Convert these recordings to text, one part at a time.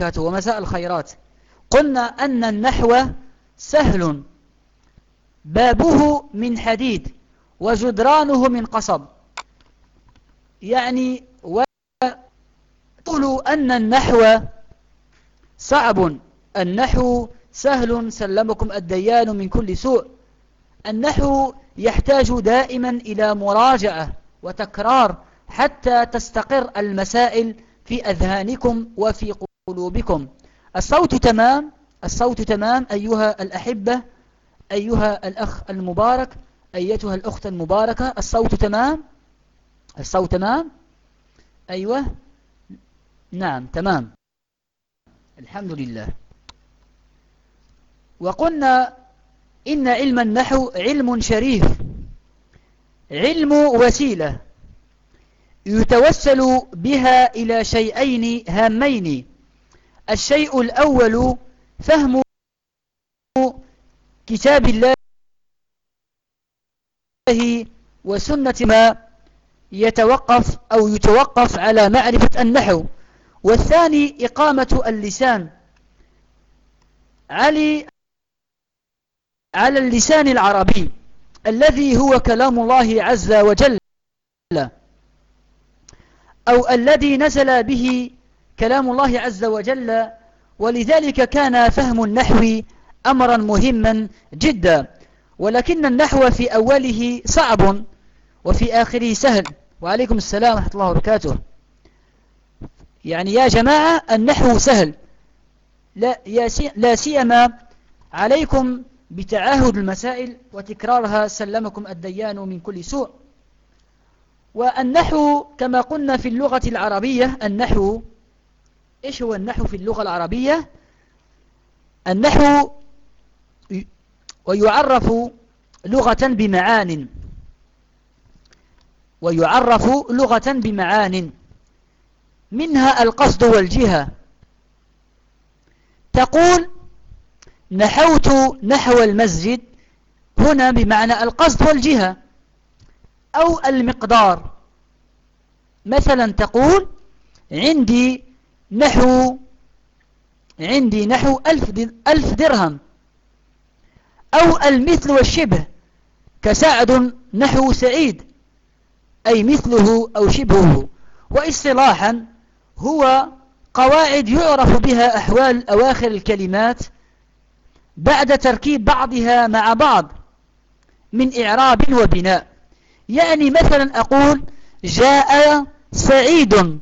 وبركاته ومساء الخيرات. قلنا أن النحو سهل. بابه من حديد وجدرانه من قصب. يعني وقولوا أن النحو صعب. النحو سهل. سلمكم الديان من كل سوء. النحو يحتاج دائما إلى مراجعة وتكرار حتى تستقر المسائل في أذهانكم وفي قلوبكم. الصوت تمام؟ الصوت تمام أيها الأحبة أيها الأخ المبارك أيتها الأخت المباركة الصوت تمام؟ الصوت تمام؟ أيوة. نعم تمام. الحمد لله. وقلنا إن علم النحو علم شريف علم وسيلة يتوسل بها إلى شيئين هامين. الشيء الأول فهم كتاب الله وسنة ما يتوقف أو يتوقف على معرفة النحو. والثاني إقامة اللسان. علي على اللسان العربي الذي هو كلام الله عز وجل أو الذي نزل به كلام الله عز وجل ولذلك كان فهم النحو أمرا مهما جدا ولكن النحو في أوله صعب وفي آخره سهل. وعليكم السلام ورحمة الله وبركاته. يعني يا جماعة النحو سهل. لا, لا سيما عليكم بتعاهد المسائل وتكرارها سلمكم الديان من كل سوء. والنحو كما قلنا في اللغة العربية النحو إيش هو النحو في اللغة العربية؟ النحو ويعرف لغة بمعان. ويعرف لغة بمعان. منها القصد والجهة. تقول نحوت نحو المسجد هنا بمعنى القصد والجهة أو المقدار. مثلا تقول عندي نحو عندي نحو ألف, ألف درهم. أو المثل والشبه كسعد نحو سعيد أي مثله أو شبهه. واصطلاحا هو قواعد يعرف بها أحوال أواخر الكلمات بعد تركيب بعضها مع بعض من إعراب وبناء. يعني مثلا أقول جاء سعيد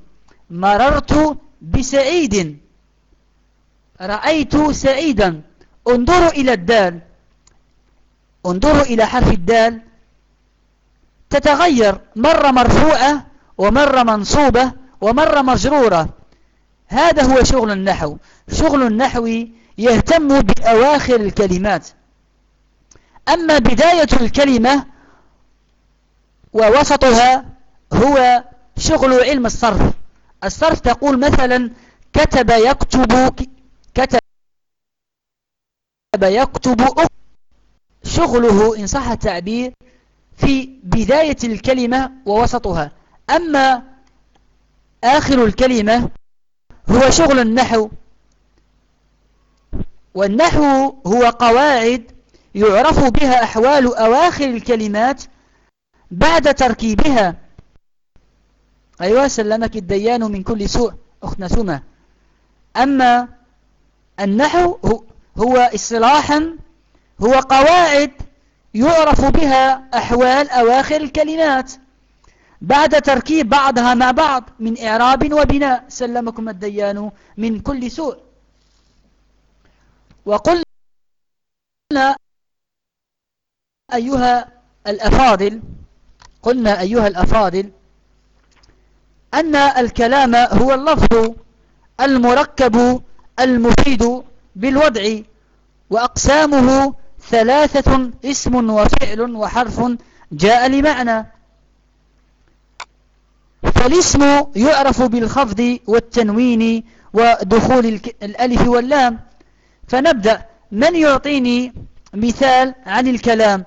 مررت بسعيد. رأيت سعيدا. انظروا إلى الدال. انظروا إلى حرف الدال. تتغير. مرة مرفوعة ومرة منصوبة ومرة مجرورة. هذا هو شغل النحو. شغل النحو يهتم بأواخر الكلمات. أما بداية الكلمة ووسطها هو شغل علم الصرف. الصرف تقول مثلا كتب يكتب كتب يكتب شغله إن صح التعبير في بداية الكلمة ووسطها. أما آخر الكلمة هو شغل النحو. والنحو هو قواعد يعرف بها أحوال أواخر الكلمات بعد تركيبها. أيها سلمك الديان من كل سوء أختنا سمة أما النحو هو اصطلاحا هو قواعد يعرف بها أحوال أواخر الكلمات. بعد تركيب بعضها مع بعض من إعراب وبناء سلمكم الديان من كل سوء. وقلنا أيها الأفاضل قلنا أيها الأفاضل أن الكلام هو اللفظ المركب المفيد بالوضع وأقسامه ثلاثة اسم وفعل وحرف جاء لمعنى. فالاسم يعرف بالخفض والتنوين ودخول الألف واللام. فنبدأ. من يعطيني مثال عن الكلام؟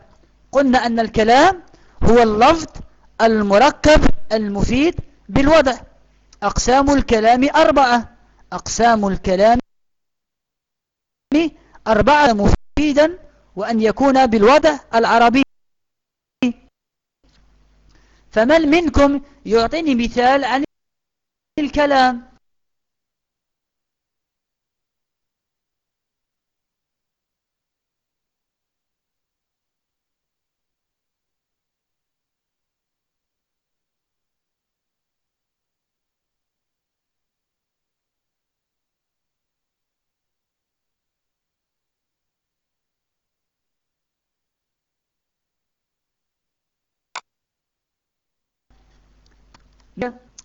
قلنا أن الكلام هو اللفظ المركب المفيد بالوضع. أقسام الكلام أربعة. أقسام الكلام أربعة مفيدا وأن يكون بالوضع العربي. فمن منكم يعطيني مثال عن الكلام؟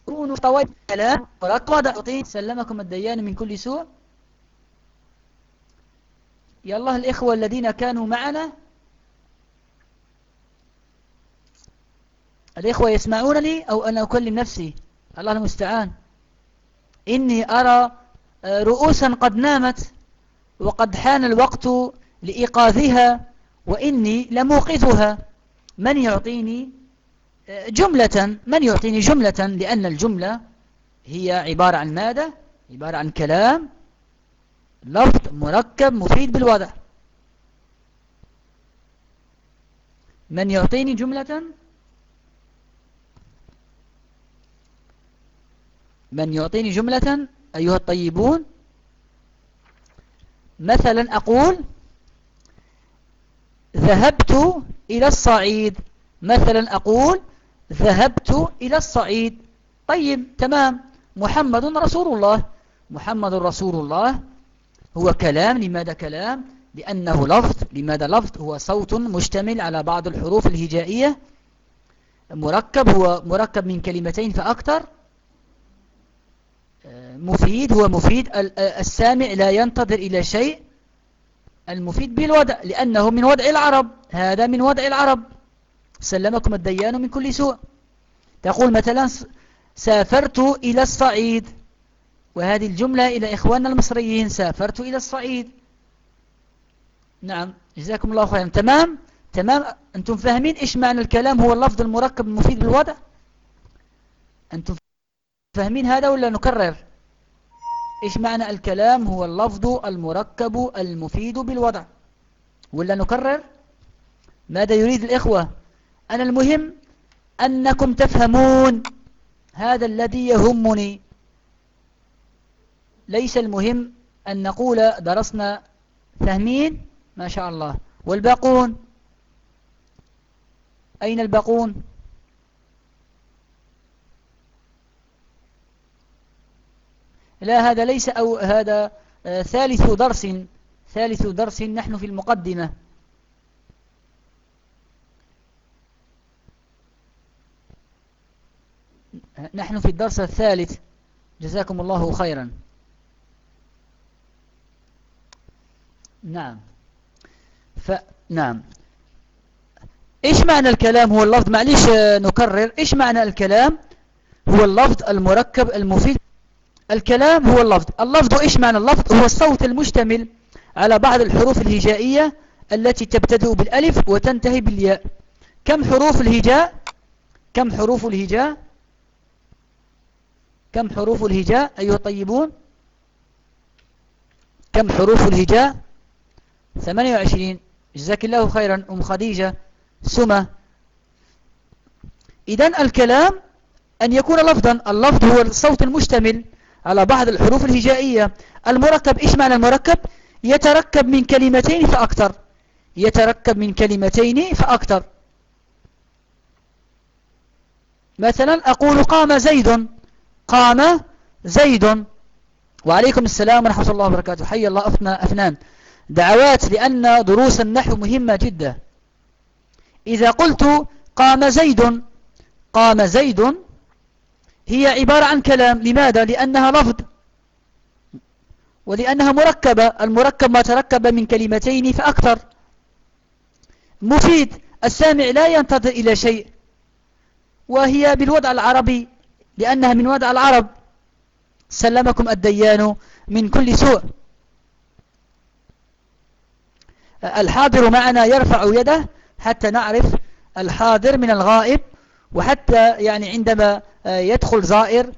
كونوا طويل كلام ورقض سلمكم الديان من كل سوء. يا الله الإخوة الذين كانوا معنا. الإخوة يسمعونني أو أنا أكلم نفسي. الله المستعان. إني أرى آه، رؤوسا قد نامت وقد حان الوقت لإيقاظها وإني لموقظها. من يعطيني؟ جملة من يعطيني جملة؟ لأن الجملة هي عبارة عن ماذا؟ عبارة عن كلام لفظ مركب مفيد بالوضع. من يعطيني جملة؟ من يعطيني جملة؟ أيها الطيبون مثلا أقول ذهبت إلى الصعيد. مثلا أقول ذهبت إلى الصعيد. طيب تمام. محمد رسول الله. محمد رسول الله هو كلام. لماذا كلام؟ لأنه لفظ. لماذا لفظ؟ هو صوت مشتمل على بعض الحروف الهجائية. مركب هو مركب من كلمتين فأكثر. مفيد. هو مفيد. السامع لا ينتظر إلى شيء. المفيد بالوضع لأنه من وضع العرب. هذا من وضع العرب. سلمكم الديان من كل سوء. تقول مثلا سافرت إلى الصعيد. وهذه الجملة إلى إخواننا المصريين سافرت إلى الصعيد. نعم جزاكم الله خيرا. تمام؟ تمام؟ أنتم فاهمين إيش معنى الكلام؟ هو اللفظ المركب المفيد بالوضع؟ أنتم فاهمين هذا ولا نكرر؟ إيش معنى الكلام؟ هو اللفظ المركب المفيد بالوضع. ولا نكرر؟ ماذا يريد الإخوة؟ أنا المهم أنكم تفهمون هذا الذي يهمني. ليس المهم أن نقول درسنا فهمين ما شاء الله. والباقون؟ أين الباقون؟ لا هذا ليس أو هذا آه، ثالث درس. ثالث درس نحن في المقدمة. نحن في الدرس الثالث. جزاكم الله خيرا. نعم. فنعم إيش معنى الكلام؟ هو اللفظ معليش نكرر. إيش معنى الكلام؟ هو اللفظ المركب المفيد. الكلام هو اللفظ. اللفظ إيش معنى اللفظ؟ هو الصوت المشتمل على بعض الحروف الهجائية التي تبتدئ بالألف وتنتهي بالياء. كم حروف الهجاء؟ كم حروف الهجاء؟ كم حروف الهجاء أيها الطيبون؟ كم حروف الهجاء؟ 28 جزاك الله خيرا أم خديجة. سمة إذن الكلام أن يكون لفظا. اللفظ هو الصوت المشتمل على بعض الحروف الهجائية. المركب إيش معنى المركب؟ يتركب من كلمتين فأكثر. يتركب من كلمتين فأكثر. مثلا أقول قام زيد. قام زيد. وعليكم السلام ورحمة الله وبركاته. حي الله أفنى أفنان دعوات لأن دروس النحو مهمة جدا. إذا قلت قام زيد قام زيد هي عبارة عن كلام. لماذا؟ لأنها لفظ. ولأنها مركبة. المركب ما تركب من كلمتين فأكثر. مفيد. السامع لا ينتظر إلى شيء. وهي بالوضع العربي. لأنها من وضع العرب. سلمكم الديان من كل سوء. الحاضر معنا يرفع يده حتى نعرف الحاضر من الغائب وحتى يعني عندما يدخل زائر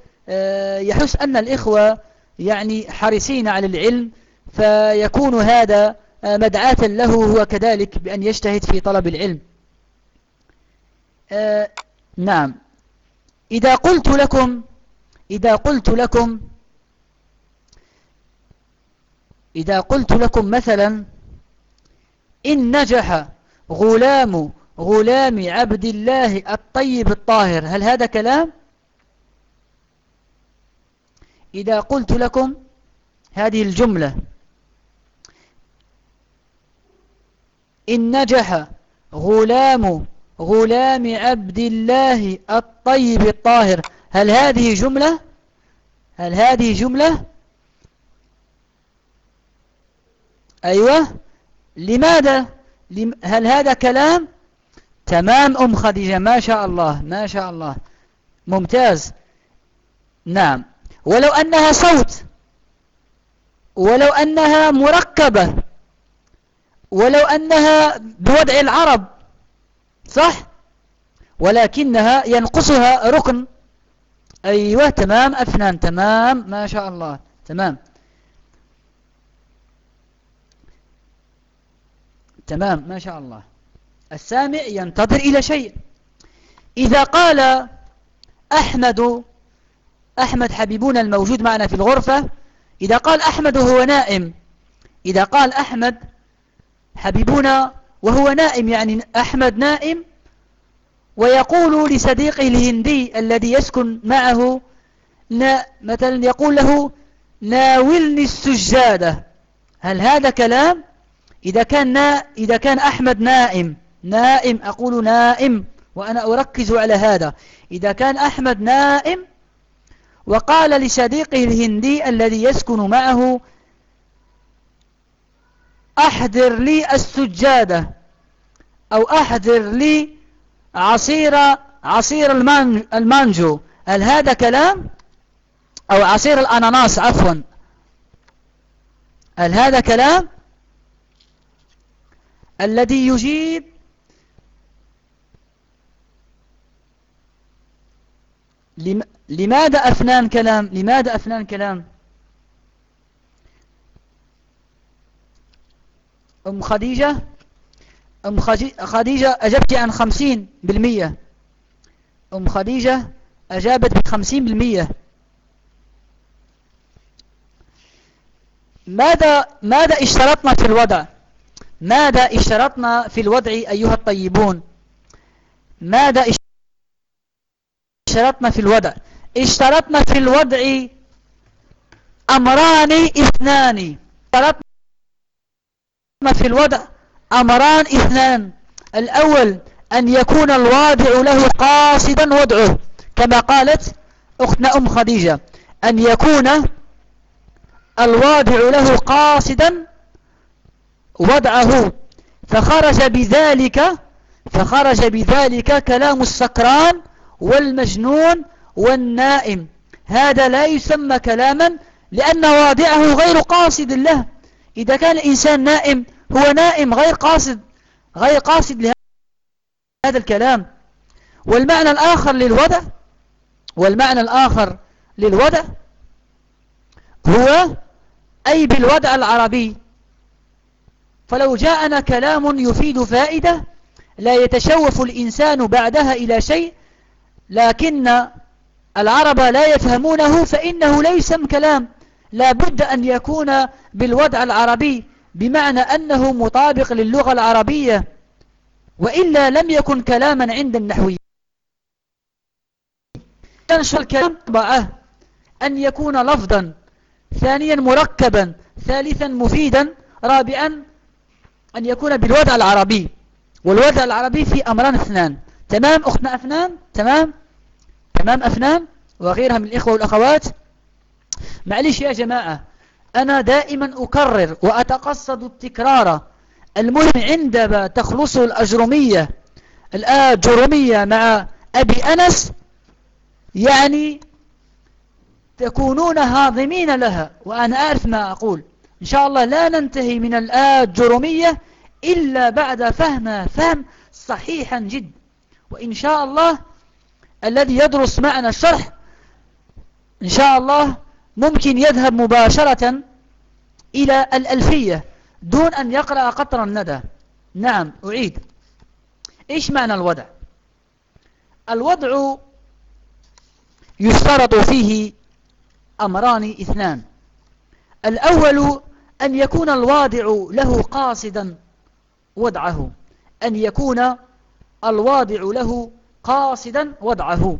يحس أن الإخوة يعني حريصين على العلم فيكون هذا مدعاة له هو كذلك بأن يجتهد في طلب العلم. نعم. إذا قلت لكم إذا قلت لكم إذا قلت لكم مثلا إن نجح غلام غلام عبد الله الطيب الطاهر هل هذا كلام؟ إذا قلت لكم هذه الجملة إن نجح غلام غلام عبد الله الطيب الطاهر. هل هذه جملة؟ هل هذه جملة؟ أيوة. لماذا؟ هل هذا كلام؟ تمام أم خديجة ما شاء الله ما شاء الله. ممتاز. نعم. ولو أنها صوت ولو أنها مركبة ولو أنها بوضع العرب صح؟ ولكنها ينقصها ركن. أيوة تمام. أفنان تمام. ما شاء الله. تمام. تمام. ما شاء الله. السامع ينتظر إلى شيء. إذا قال أحمد أحمد حبيبنا الموجود معنا في الغرفة إذا قال أحمد وهو نائم. إذا قال أحمد حبيبنا وهو نائم يعني أحمد نائم ويقول لصديقه الهندي الذي يسكن معه مثلا يقول له ناولني السجادة. هل هذا كلام؟ إذا كان, نا إذا كان أحمد نائم نائم أقول نائم وأنا أركز على هذا. إذا كان أحمد نائم وقال لصديقه الهندي الذي يسكن معه أحضر لي السجادة أو أحضر لي عصير عصير المانجو. هل هذا كلام؟ أو عصير الأناناس عفوا. هل هذا كلام؟ الذي يجيب لماذا أفنان كلام؟ لماذا أفنان كلام؟ أم خديجة؟ أم خديجة أجبت عن خمسين بالمية. أم خديجة أجابت بخمسين بالمية. ماذا ماذا اشترطنا في الوضع؟ ماذا اشترطنا في الوضع أيها الطيبون؟ ماذا اشترطنا في الوضع؟ اشترطنا في الوضع أمران اثنان. اشترطنا في الوضع أمران اثنان. الأول أن يكون الواضع له قاصدا وضعه كما قالت أختنا أم خديجة. أن يكون الواضع له قاصدا وضعه. فخرج بذلك فخرج بذلك كلام السكران والمجنون والنائم. هذا لا يسمى كلاما لأن واضعه غير قاصد له. إذا كان الإنسان نائم هو نائم غير قاصد غير قاصد لهذا الكلام. والمعنى الآخر للوضع والمعنى الآخر للوضع هو أي بالوضع العربي. فلو جاءنا كلام يفيد فائدة لا يتشوف الإنسان بعدها إلى شيء لكن العرب لا يفهمونه فإنه ليس كلام. لا بد أن يكون بالوضع العربي بمعنى أنه مطابق للغة العربية وإلا لم يكن كلاما عند النحوي ينشر الكلام طبعه أن يكون لفظا ثانيا مركبا ثالثا مفيدا رابعا أن يكون بالوضع العربي. والوضع العربي في أمران اثنان. تمام أختنا أفنان؟ تمام؟ تمام أفنان؟ وغيرها من الإخوة والأخوات؟ معلش يا جماعة أنا دائما أكرر وأتقصد التكرار. المهم عندما تخلص الأجرمية الأجرمية مع أبي أنس يعني تكونون هاضمين لها وأنا أعرف ما أقول. إن شاء الله لا ننتهي من الأجرمية إلا بعد فهمها فهم صحيحا جدا. وإن شاء الله الذي يدرس معنا الشرح إن شاء الله ممكن يذهب مباشرة إلى الألفية دون أن يقرأ قطر الندى. نعم أعيد. إيش معنى الوضع؟ الوضع يشترط فيه أمران اثنان. الأول أن يكون الواضع له قاصدا وضعه. أن يكون الواضع له قاصدا وضعه.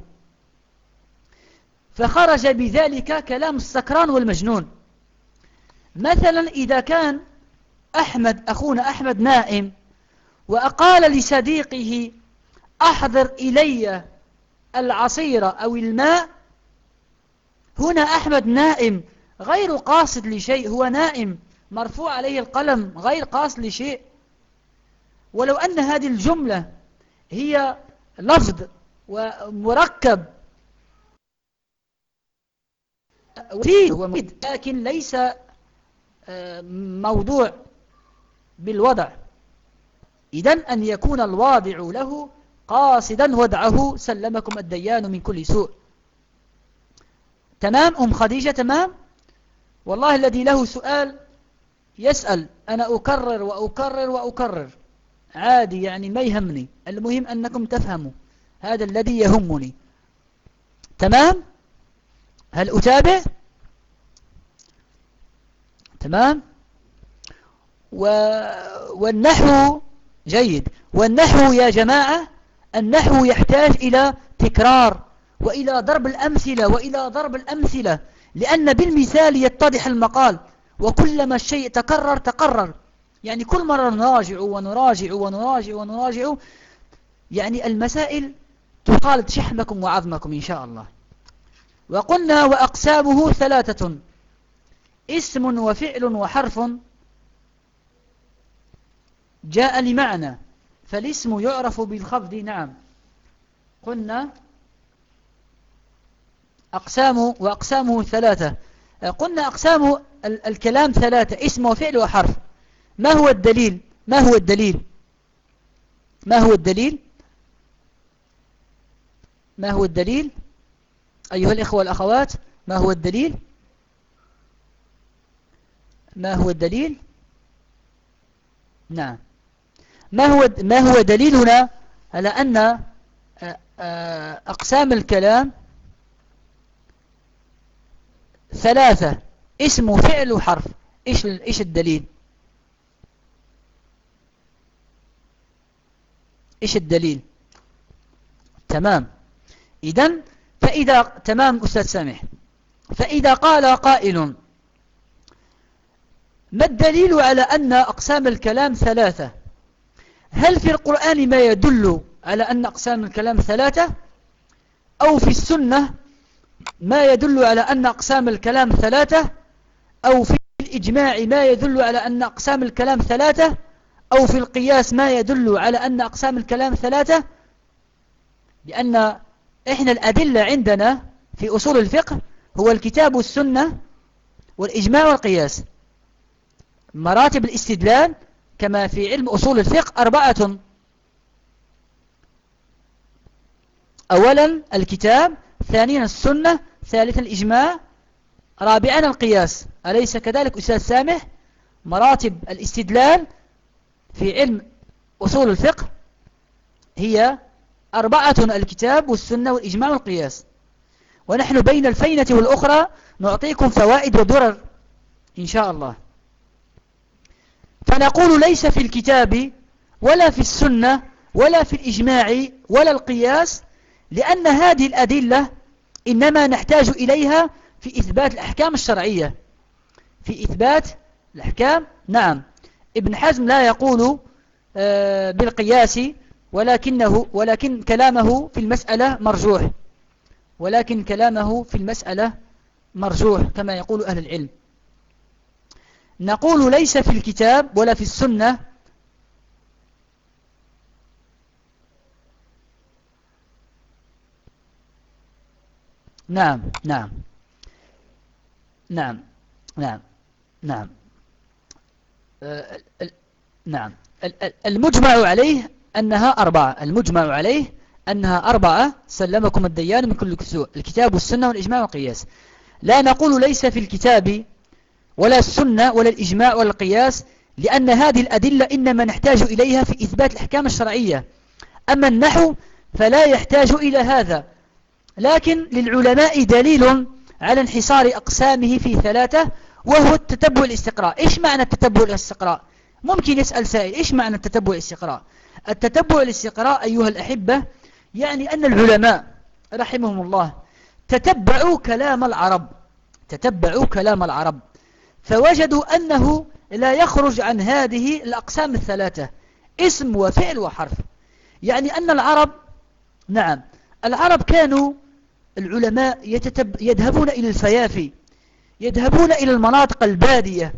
فخرج بذلك كلام السكران والمجنون. مثلا إذا كان أحمد أخونا أحمد نائم وأقال لصديقه أحضر إلي العصير أو الماء هنا أحمد نائم غير قاصد لشيء هو نائم مرفوع عليه القلم غير قاصد لشيء. ولو أن هذه الجملة هي لفظ ومركب لكن ليس آه، موضوع بالوضع. إذن أن يكون الواضع له قاصدا ودعه سلمكم الديان من كل سوء. تمام؟ أم خديجة تمام؟ والله الذي له سؤال يسأل أنا أكرر وأكرر وأكرر. عادي يعني ما يهمني. المهم أنكم تفهموا. هذا الذي يهمني. تمام؟ هل أتابع؟ تمام؟ و... والنحو جيد. والنحو يا جماعة النحو يحتاج إلى تكرار وإلى ضرب الأمثلة وإلى ضرب الأمثلة لأن بالمثال يتضح المقال وكلما الشيء تكرر تقرر يعني كل مرة نراجع ونراجع ونراجع ونراجع يعني المسائل تخالط شحمكم وعظمكم إن شاء الله. وقلنا وأقسامه ثلاثة. اسم وفعل وحرف جاء لمعنى فالاسم يعرف بالخفض نعم. قلنا أقسامه وأقسامه ثلاثة. قلنا أقسام الكلام ثلاثة اسم وفعل وحرف. ما هو الدليل؟ ما هو الدليل؟ ما هو الدليل؟ ما هو الدليل؟ أيها الإخوة والأخوات ما هو الدليل؟ ما هو الدليل؟ نعم. ما هو ما هو دليلنا على أن آه، آه، أقسام الكلام ثلاثة؟ اسم وفعل وحرف. إيش إيش الدليل؟ إيش الدليل؟ تمام. إذا فإذا تمام أستاذ سامح. فإذا قال قائل ما الدليل على أن أقسام الكلام ثلاثة؟ هل في القرآن ما يدل على أن أقسام الكلام ثلاثة؟ أو في السنة ما يدل على أن أقسام الكلام ثلاثة؟ أو في الإجماع ما يدل على أن أقسام الكلام ثلاثة؟ أو في القياس ما يدل على أن أقسام الكلام ثلاثة؟ لأن إحنا الأدلة عندنا في أصول الفقه هو الكتاب والسنة والإجماع والقياس. مراتب الاستدلال كما في علم أصول الفقه أربعة. أولا الكتاب ثانيا السنة ثالثا الإجماع رابعا القياس. أليس كذلك أستاذ سامح؟ مراتب الاستدلال في علم أصول الفقه هي أربعة الكتاب والسنة والإجماع والقياس. ونحن بين الفينة والأخرى نعطيكم فوائد ودرر إن شاء الله. فنقول ليس في الكتاب ولا في السنة ولا في الإجماع ولا القياس لأن هذه الأدلة إنما نحتاج إليها في إثبات الأحكام الشرعية. في إثبات الأحكام نعم. ابن حزم لا يقول آه، بالقياس ولكنه ولكن كلامه في المسألة مرجوح. ولكن كلامه في المسألة مرجوح كما يقول أهل العلم. نقول ليس في الكتاب ولا في السنة نعم نعم نعم نعم نعم. آه، نعم. المجمع عليه أنها أربعة. المجمع عليه أنها أربعة. سلمكم الديان من كل سوء. الكتاب والسنة والإجماع والقياس. لا نقول ليس في الكتاب ولا السنة ولا الإجماع ولا القياس لأن هذه الأدلة إنما نحتاج إليها في إثبات الأحكام الشرعية. أما النحو فلا يحتاج إلى هذا. لكن للعلماء دليل على انحصار أقسامه في ثلاثة وهو التتبع الاستقراء. إيش معنى التتبع الاستقراء؟ ممكن يسأل سائل إيش معنى التتبع الاستقراء؟ التتبع الاستقراء أيها الأحبة يعني أن العلماء رحمهم الله تتبعوا كلام العرب. تتبعوا كلام العرب. فوجدوا أنه لا يخرج عن هذه الأقسام الثلاثة اسم وفعل وحرف. يعني أن العرب نعم العرب كانوا العلماء يتتب يذهبون إلى الفيافي يذهبون إلى المناطق البادية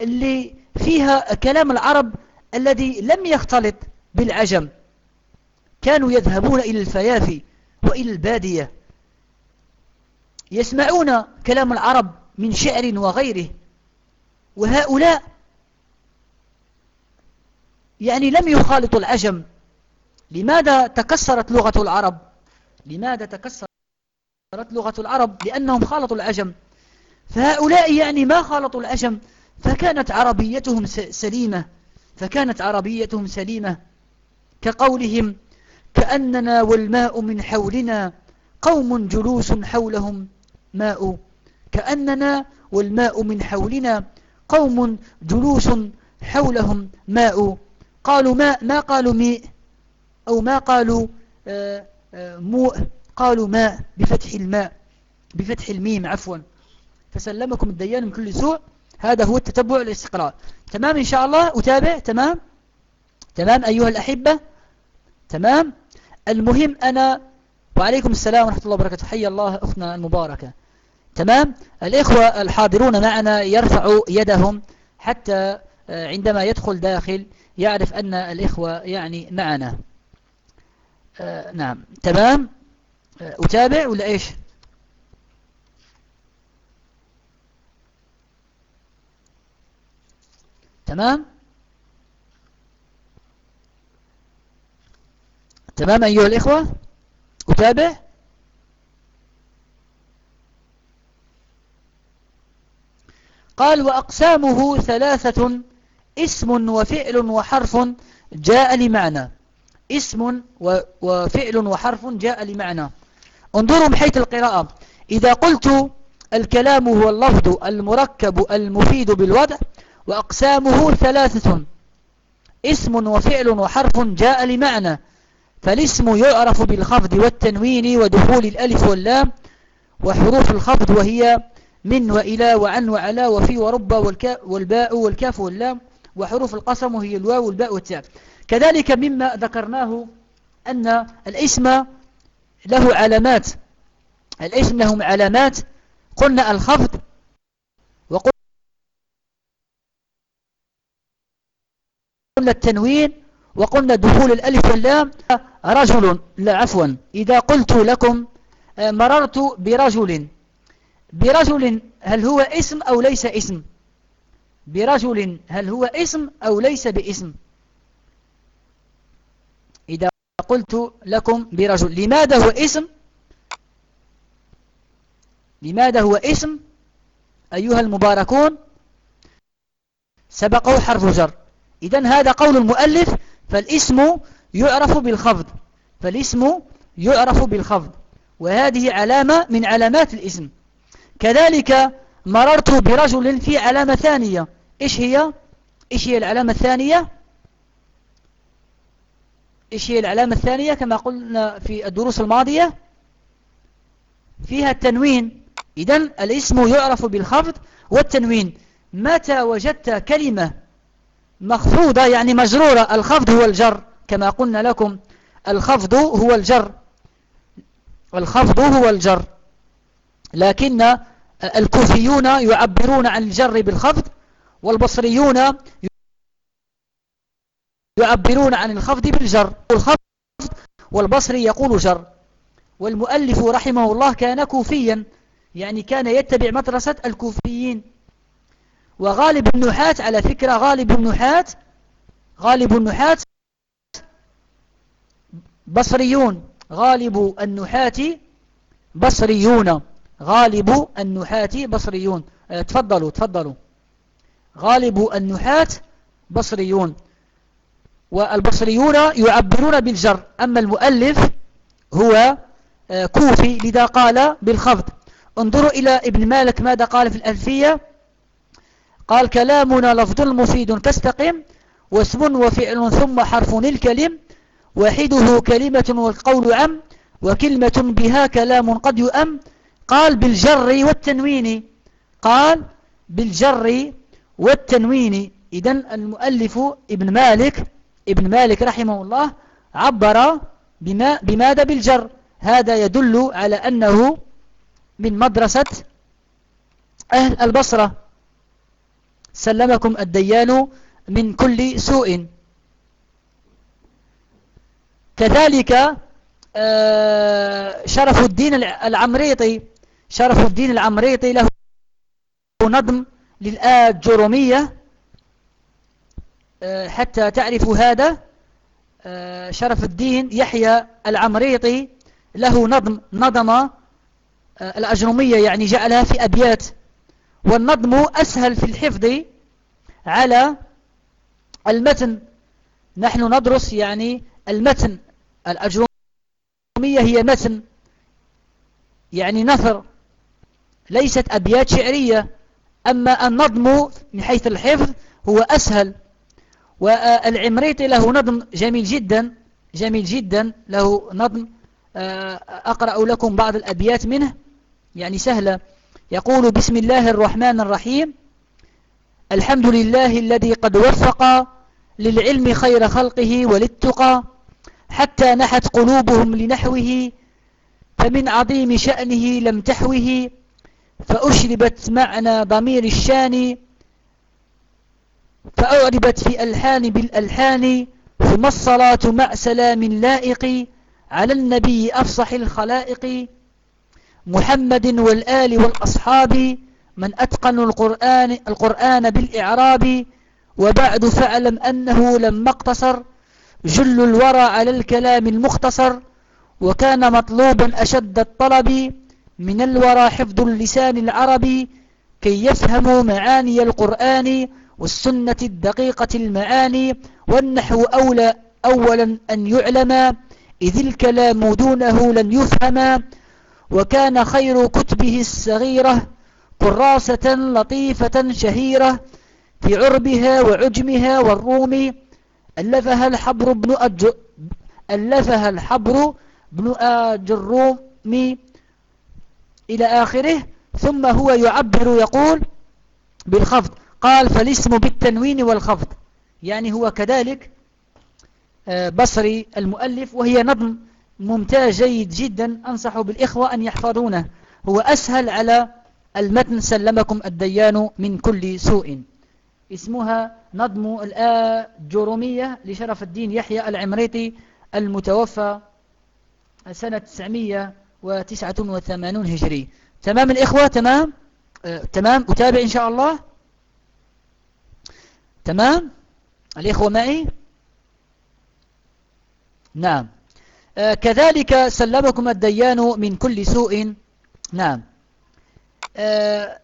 اللي فيها كلام العرب الذي لم يختلط بالعجم. كانوا يذهبون إلى الفيافي وإلى البادية. يسمعون كلام العرب من شعر وغيره. وهؤلاء يعني لم يخالطوا العجم. لماذا تكسرت لغة العرب؟ لماذا تكسرت لغة العرب؟ لأنهم خالطوا العجم. فهؤلاء يعني ما خالطوا العجم فكانت عربيتهم سليمة. فكانت عربيتهم سليمة. كقولهم كأننا والماء من حولنا قوم جلوس حولهم ماء. كأننا والماء من حولنا قوم جلوس حولهم ماء. قالوا ماء ما قالوا ميء؟ أو ما قالوا آه، آه، موء؟ قالوا ماء بفتح الماء بفتح الميم عفوا. فسلمكم الديان من كل سوء. هذا هو التتبع الاستقراء تمام إن شاء الله؟ أتابع؟ تمام؟ تمام أيها الأحبة؟ تمام؟ المهم أنا وعليكم السلام ورحمة الله وبركاته. حي الله أختنا المباركة. تمام؟ الإخوة الحاضرون معنا يرفعوا يدهم حتى آه، عندما يدخل داخل يعرف أن الإخوة يعني معنا. آه، نعم. تمام؟ آه، أتابع ولا إيش؟ تمام؟ تمام أيها الإخوة؟ أتابع؟ قال وأقسامه ثلاثة اسم وفعل وحرف جاء لمعنى. اسم وفعل وحرف جاء لمعنى. انظروا بحيث القراءة. إذا قلت الكلام هو اللفظ المركب المفيد بالوضع وأقسامه ثلاثة. اسم وفعل وحرف جاء لمعنى. فالاسم يعرف بالخفض والتنوين ودخول الألف واللام وحروف الخفض وهي من وإلى وعن وعلى وفي ورب والباء والكاف واللام وحروف القسم وهي الواو والباء والتاء. كذلك مما ذكرناه أن الاسم له علامات. الاسم له علامات. قلنا الخفض وقلنا التنوين وقلنا دخول الألف واللام. رجل لا عفوا إذا قلت لكم آه، مررت برجل برجل هل هو اسم أو ليس اسم؟ برجل هل هو اسم أو ليس باسم؟ إذا قلت لكم برجل لماذا هو اسم؟ لماذا هو اسم؟ أيها المباركون سبقه حرف جر. إذن هذا قول المؤلف فالاسم يعرف بالخفض فالاسم يعرف بالخفض وهذه علامة من علامات الاسم. كذلك مررت برجل في علامة ثانية. إيش هي؟ إيش هي العلامة الثانية؟ إيش هي العلامة الثانية؟ كما قلنا في الدروس الماضية فيها التنوين. إذن الاسم يعرف بالخفض والتنوين. متى وجدت كلمة مخفوضة يعني مجرورة الخفض هو الجر كما قلنا لكم الخفض هو الجر. الخفض هو الجر. لكن الكوفيون يعبرون عن الجر بالخفض والبصريون يعبرون عن الخفض بالجر. الخفض والبصري يقول جر. والمؤلف رحمه الله كان كوفيا يعني كان يتبع مدرسة الكوفيين. وغالب النحات على فكرة غالب النحات غالب النحات بصريون. غالب النحات بصريون. غالب النحاة بصريون. آه، تفضلوا تفضلوا. غالب النحاة بصريون. والبصريون يعبرون بالجر أما المؤلف هو آه، كوفي لذا قال بالخفض. انظروا إلى ابن مالك ماذا قال في الألفية. قال كلامنا لفظ مفيد كاستقم واسم وفعل ثم حرف الكلم وحده كلمة والقول عم وكلمة بها كلام قد يؤم قال بالجر والتنوين. قال بالجر والتنوين. إذن المؤلف ابن مالك ابن مالك رحمه الله عبر بما بماذا بالجر؟ هذا يدل على أنه من مدرسة أهل البصرة. سلمكم الديان من كل سوء. كذلك آه، شرف الدين العمريطي. شرف الدين العمريطي له نظم للآجرومية آه، حتى تعرفوا هذا آه، شرف الدين يحيى العمريطي له نظم نظم الأجرومية يعني جعلها في أبيات. والنظم أسهل في الحفظ على المتن. نحن ندرس يعني المتن. الأجرومية هي متن يعني نثر. ليست أبيات شعرية أما النظم من حيث الحفظ هو أسهل. والعمريطي له نظم جميل جدا جميل جدا له نظم آه، أقرأ لكم بعض الأبيات منه يعني سهلة. يقول بسم الله الرحمن الرحيم. الحمد لله الذي قد وفق للعلم خير خلقه وللتقى حتى نحت قلوبهم لنحوه فمن عظيم شأنه لم تحوه. فأشربت معنى ضمير الشان فأعربت في ألحان بالألحان ثم الصلاة مع سلام لائق على النبي أفصح الخلائق. محمد والآل والأصحاب من أتقن القرآن, القرآن بالإعراب وبعد فاعلم أنه لما اقتصر جل الورى على الكلام المختصر وكان مطلوبا أشد الطلب. من الورى حفظ اللسان العربي كي يفهموا معاني القرآن والسنة الدقيقة المعاني والنحو أولى أولا أن يعلم إذ الكلام دونه لن يفهم وكان خير كتبه الصغيرة كراسة لطيفة شهيرة في عربها وعجمها والروم ألفها الحبر بن أج... ألفها الحبر بن أجروم إلى آخره ثم هو يعبر يقول بالخفض قال فالاسم بالتنوين والخفض. يعني هو كذلك آه، بصري المؤلف وهي نظم ممتاز جيد جدا أنصح بالإخوة أن يحفظونه. هو أسهل على المتن سلمكم الديان من كل سوء. اسمها نظم الآجرومية لشرف الدين يحيى العمريطي المتوفى سنة 989 هجري. تمام الإخوة؟ تمام؟ آه تمام. أتابع إن شاء الله؟ تمام؟ الإخوة معي؟ نعم. آه كذلك سلمكم الديان من كل سوء. نعم. آه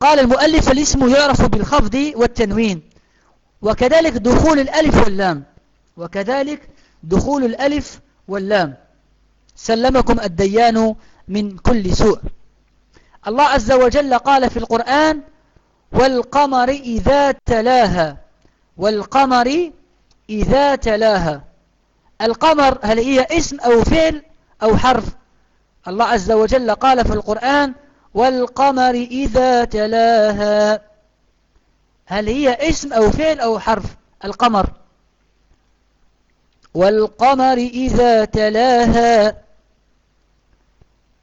قال المؤلف الاسم يعرف بالخفض والتنوين وكذلك دخول الألف واللام وكذلك دخول الألف واللام. سلمكم الديان من كل سوء. الله عز وجل قال في القرآن والقمر إذا تلاها والقمر إذا تلاها. القمر هل هي اسم أو فعل أو حرف؟ الله عز وجل قال في القرآن والقمر إذا تلاها. هل هي اسم أو فعل أو حرف؟ القمر. والقمر إذا تلاها.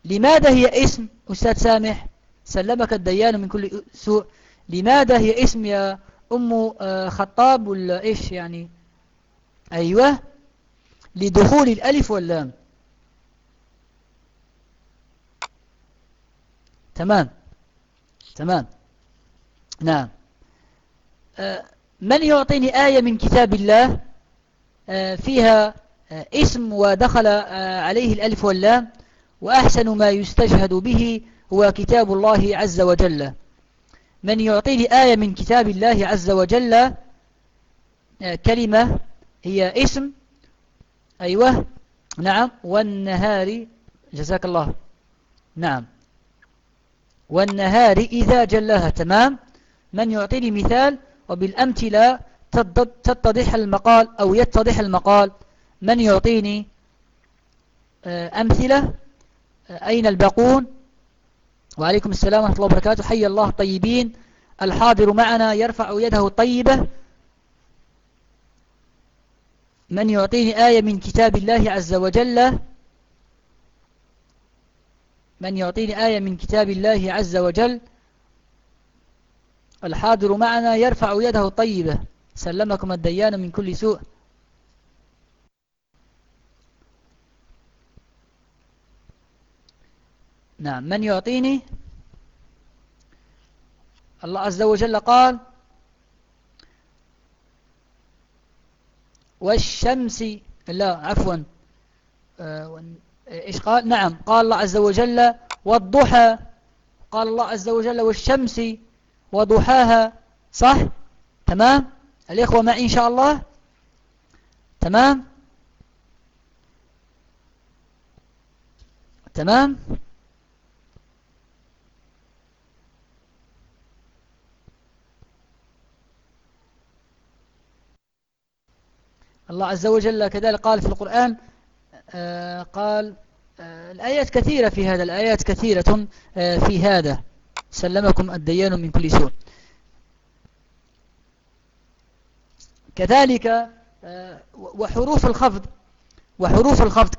لماذا هي اسم أستاذ سامح؟ سلمك الديان من كل سوء. لماذا هي اسم يا أم آه، خطاب ولا إيش يعني؟ أيوة. لدخول الألف واللام. تمام. تمام. نعم. آه، من يعطيني آية من كتاب الله؟ آه، فيها اسم ودخل عليه الألف واللام. وأحسن ما يستجهد به هو كتاب الله عز وجل. من يعطيني آية من كتاب الله عز وجل آه، كلمة هي اسم أيوة نعم والنهار جزاك الله. نعم. والنهار إذا جلاها تمام؟ من يعطيني مثال وبالأمثلة تتضح المقال أو يتضح المقال. من يعطيني آه، أمثلة؟ أين الباقون؟ وعليكم السلام ورحمة الله وبركاته. حي الله الطيبين. الحاضر معنا يرفع يده الطيبة من يعطيني آية من كتاب الله عز وجل؟ من يعطيني آية من كتاب الله عز وجل؟ الحاضر معنا يرفع يده الطيبة سلمكم الديان من كل سوء. نعم. من يعطيني؟ الله عز وجل قال والشمس لا عفوا آه، إيش قال؟ نعم. قال الله عز وجل والضحى. قال الله عز وجل والشمس وضحاها. صح؟ تمام. الإخوة معي إن شاء الله؟ تمام. تمام. الله عز وجل كذلك قال في القرآن آه، قال آه، الآيات كثيرة في هذا الآيات كثيرة آه، في هذا. سلمكم الديان من كل سوء. كذلك وحروف الخفض وحروف الخفض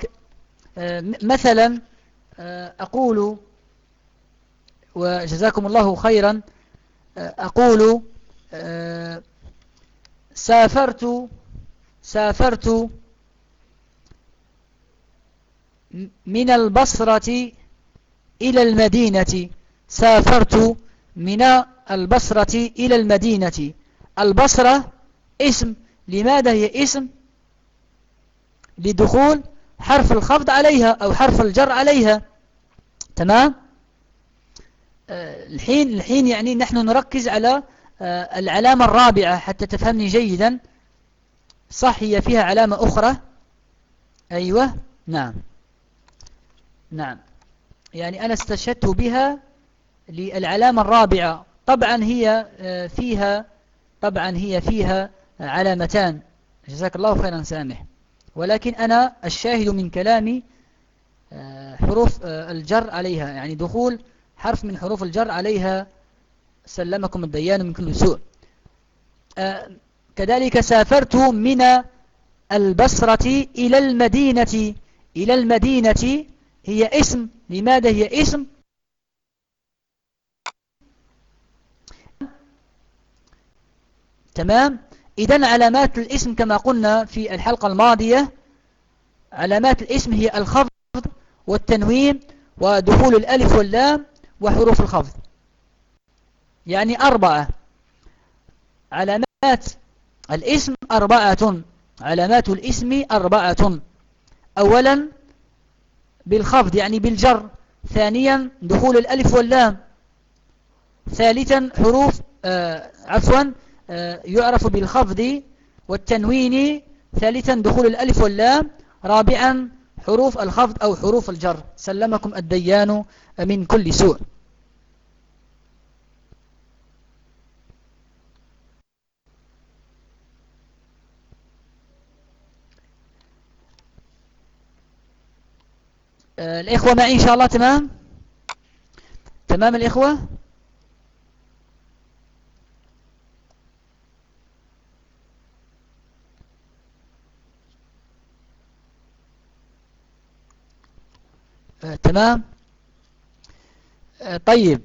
مثلا أقول وجزاكم الله خيرا أقول سافرت سافرت من البصرة إلى المدينة. سافرت من البصرة إلى المدينة. البصرة اسم. لماذا هي اسم؟ لدخول حرف الخفض عليها أو حرف الجر عليها. تمام؟ آه، الحين الحين يعني نحن نركز على آه، العلامة الرابعة حتى تفهمني جيدا. صح هي فيها علامة أخرى. أيوة نعم. نعم. يعني أنا استشهدت بها للعلامة الرابعة. طبعا هي آه، فيها طبعا هي فيها علامتان. جزاك الله خيرا سامح. ولكن أنا الشاهد من كلامي آه، حروف آه، الجر عليها. يعني دخول حرف من حروف الجر عليها سلمكم الديان من كل سوء. كذلك سافرت من البصرة إلى المدينة إلى المدينة. هي اسم لماذا هي اسم؟ تمام؟ إذن علامات الاسم كما قلنا في الحلقة الماضية علامات الاسم هي الخفض والتنوين ودخول الألف واللام وحروف الخفض. يعني أربعة. علامات الاسم أربعة. علامات الاسم أربعة. أولا بالخفض يعني بالجر. ثانيا دخول الألف واللام. ثالثا حروف آه عفوا آه يعرف بالخفض والتنوين. ثالثا دخول الألف واللام. رابعا حروف الخفض أو حروف الجر. سلمكم الديان من كل سوء. آه، الإخوة معي إن شاء الله تمام؟ تمام الإخوة؟ آه، تمام؟ آه، طيب.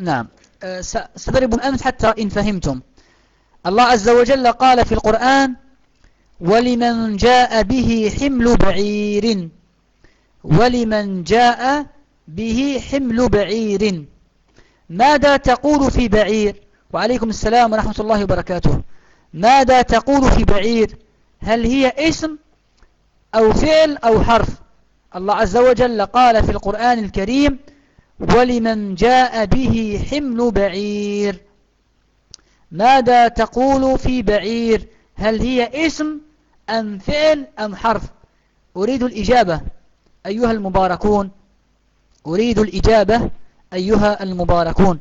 نعم. سأضرب الأمس حتى إن فهمتم. الله عز وجل قال في القرآن ولمن جاء به حمل بعير. ولمن جاء به حمل بعير. ماذا تقول في بعير؟ وعليكم السلام ورحمة الله وبركاته. ماذا تقول في بعير؟ هل هي اسم أو فعل أو حرف؟ الله عز وجل قال في القرآن الكريم ولمن جاء به حمل بعير. ماذا تقول في بعير؟ هل هي اسم أم فعل أم حرف؟ أريد الإجابة أيها المباركون. أريد الإجابة أيها المباركون.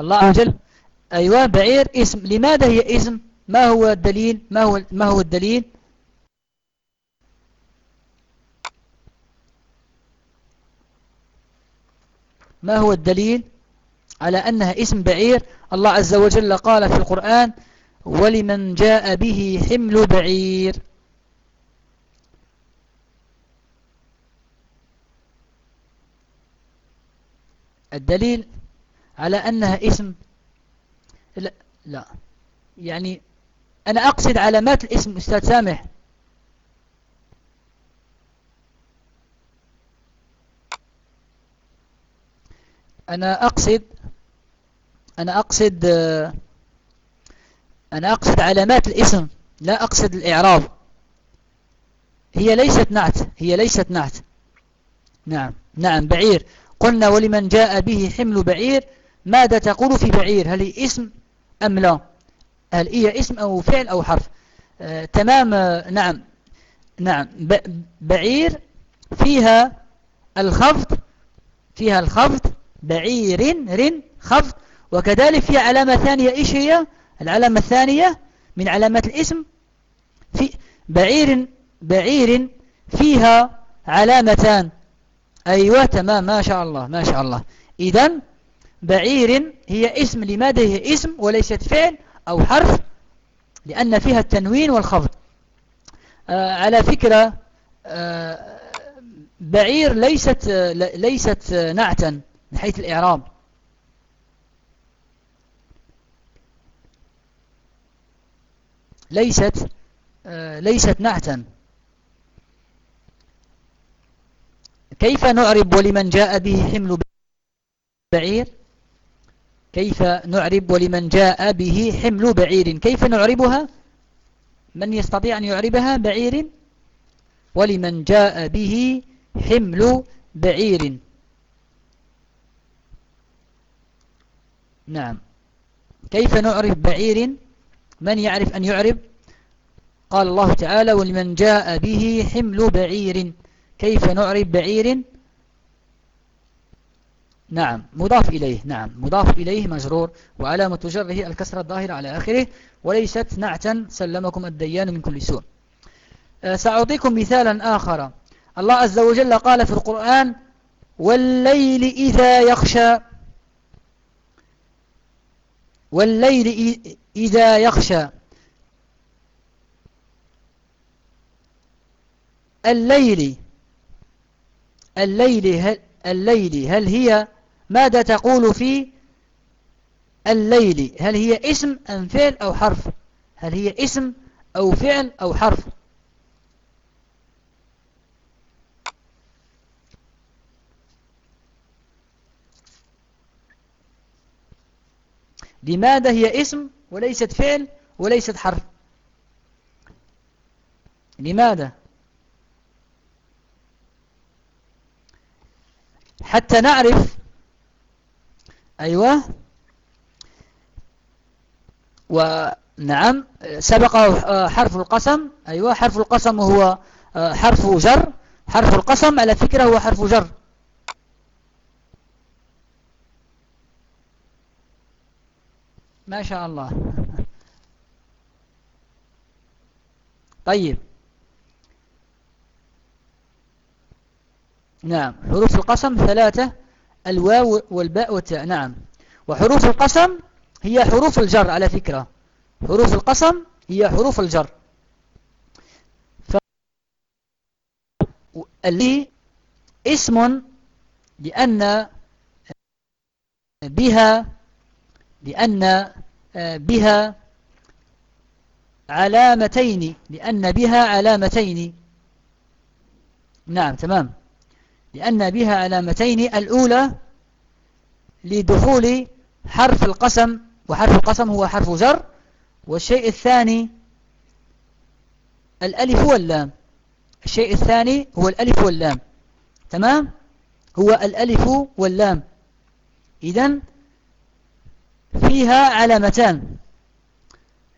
الله عز وجل أيوة بعير اسم. لماذا هي اسم؟ ما هو الدليل؟ ما هو ما هو الدليل؟ ما هو الدليل؟ على أنها اسم بعير. الله عز وجل قال في القرآن ولمن جاء به حمل بعير. الدليل على أنها اسم لا, لا. يعني أنا أقصد علامات الاسم أستاذ سامح. أنا أقصد أنا أقصد أنا أقصد علامات الاسم لا أقصد الإعراب. هي ليست نعت هي ليست نعت. نعم نعم بعير. قلنا ولمن جاء به حمل بعير ماذا تقول في بعير؟ هل هي اسم؟ أم لا؟ هل هي اسم أو فعل أو حرف؟ آه تمام آه نعم. نعم. بعير فيها الخفض فيها الخفض بعير رن خفض. وكذلك فيها علامة ثانية إيش هي؟ العلامة الثانية من علامات الاسم. في بعير بعير فيها علامتان. أيوة تمام. ما شاء الله ما شاء الله. إذن بعير هي اسم لماذا هي اسم وليست فعل أو حرف؟ لأن فيها التنوين والخفض. آه على فكرة آه بعير ليست ليست نعتا من حيث الإعراب. ليست آه ليست نعتا. كيف نعرب ولمن جاء به حمل بعير؟ كيف نعرب ولمن جاء به حمل بعير؟ كيف نعربها؟ من يستطيع أن يعربها بعير؟ ولمن جاء به حمل بعير. نعم. كيف نعرف بعير؟ من يعرف أن يعرب؟ قال الله تعالى ولمن جاء به حمل بعير. كيف نعرب بعير؟ نعم مضاف إليه نعم مضاف إليه مجرور وعلامة جره الكسرة الظاهرة على آخره وليست نعتا سلمكم الديان من كل سوء. أه، سأعطيكم مثالا آخر. الله عز وجل قال في القرآن والليل إذا يخشى والليل إذا يخشى الليل الليل هل, الليل هل هي ماذا تقول في الليل؟ هل هي اسم أم فعل أو حرف؟ هل هي اسم أو فعل أو حرف؟ لماذا هي اسم وليست فعل وليست حرف؟ لماذا؟ حتى نعرف أيوة. ونعم سبق حرف القسم. أيوة. حرف القسم هو حرف جر. حرف القسم على فكرة هو حرف جر. ما شاء الله. طيب. نعم. حروف القسم ثلاثة. الواو والباء والتاء. نعم. وحروف القسم هي حروف الجر على فكرة. حروف القسم هي حروف الجر. ف... اللي اسم لأن بها لأن بها علامتين لأن بها علامتين. نعم تمام. لأن بها علامتين الأولى لدخول حرف القسم وحرف القسم هو حرف جر والشيء الثاني الألف واللام. الشيء الثاني هو الألف واللام. تمام؟ هو الألف واللام. إذن فيها علامتان.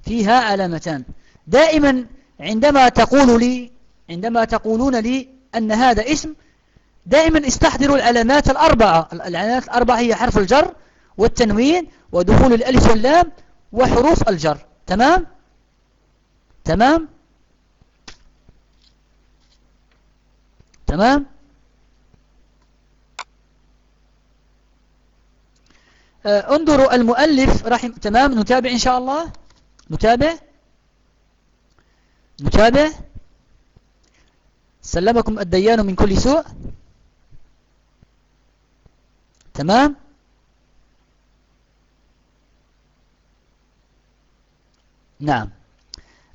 فيها علامتان. دائما عندما تقول لي عندما تقولون لي أن هذا اسم دائما استحضروا العلامات الأربعة. العلامات الأربعة هي حرف الجر والتنوين ودخول الألف واللام وحروف الجر. تمام؟ تمام؟ تمام؟ آه، انظروا المؤلف رحم تمام؟ نتابع إن شاء الله. نتابع. نتابع. سلمكم الديان من كل سوء. تمام؟ نعم.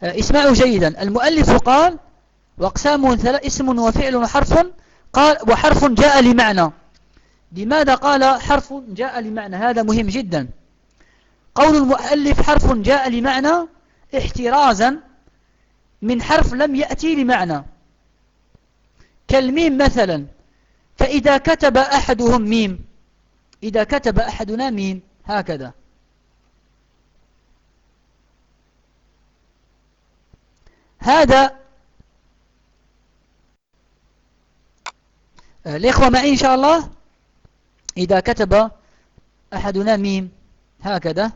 آه، اسمعوا جيدا. المؤلف قال وأقسام اسم وفعل وحرف قال وحرف جاء لمعنى. لماذا قال حرف جاء لمعنى؟ هذا مهم جدا. قول المؤلف حرف جاء لمعنى احترازا من حرف لم يأتي لمعنى. كالميم مثلا فإذا كتب أحدهم ميم إذا كتب أحدنا ميم هكذا. هذا الإخوة معي إن شاء الله. إذا كتب أحدنا ميم هكذا.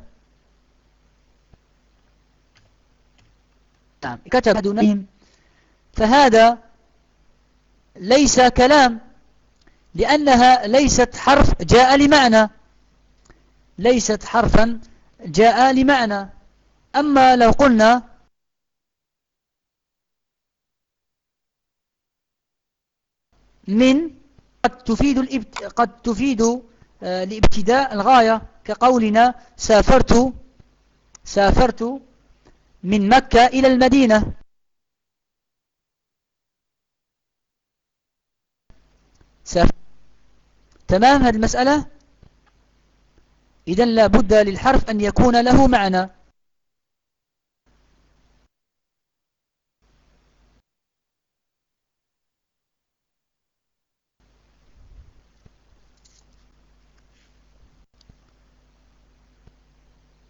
نعم كتب أحدنا ميم. فهذا ليس كلام لأنها ليست حرف جاء لمعنى. ليست حرفا جاء لمعنى. أما لو قلنا من قد تفيد الابت... قد تفيد آه، لابتداء الغاية كقولنا سافرت سافرت من مكة إلى المدينة. سافرت تمام هذه المسألة؟ إذن لا بد للحرف أن يكون له معنى.